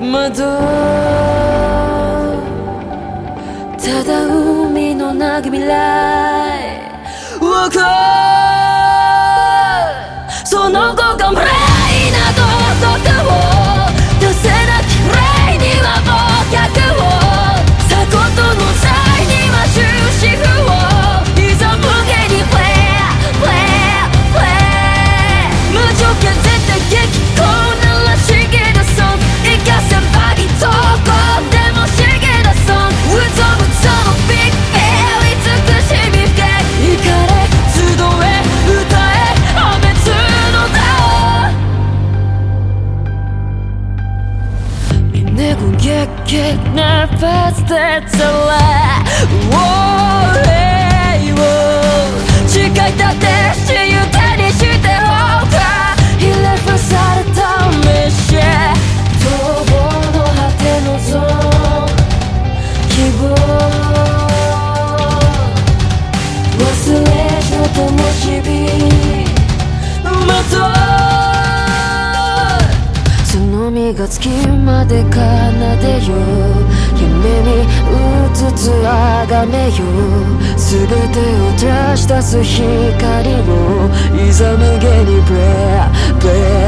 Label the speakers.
Speaker 1: 窓ただ海のなぐ未来 Get nervous, that's a lie. Whoa. が月まで奏でよ。夢にうつつあがめよ。全てを照らし出す光をいざ無限にプレイプレイ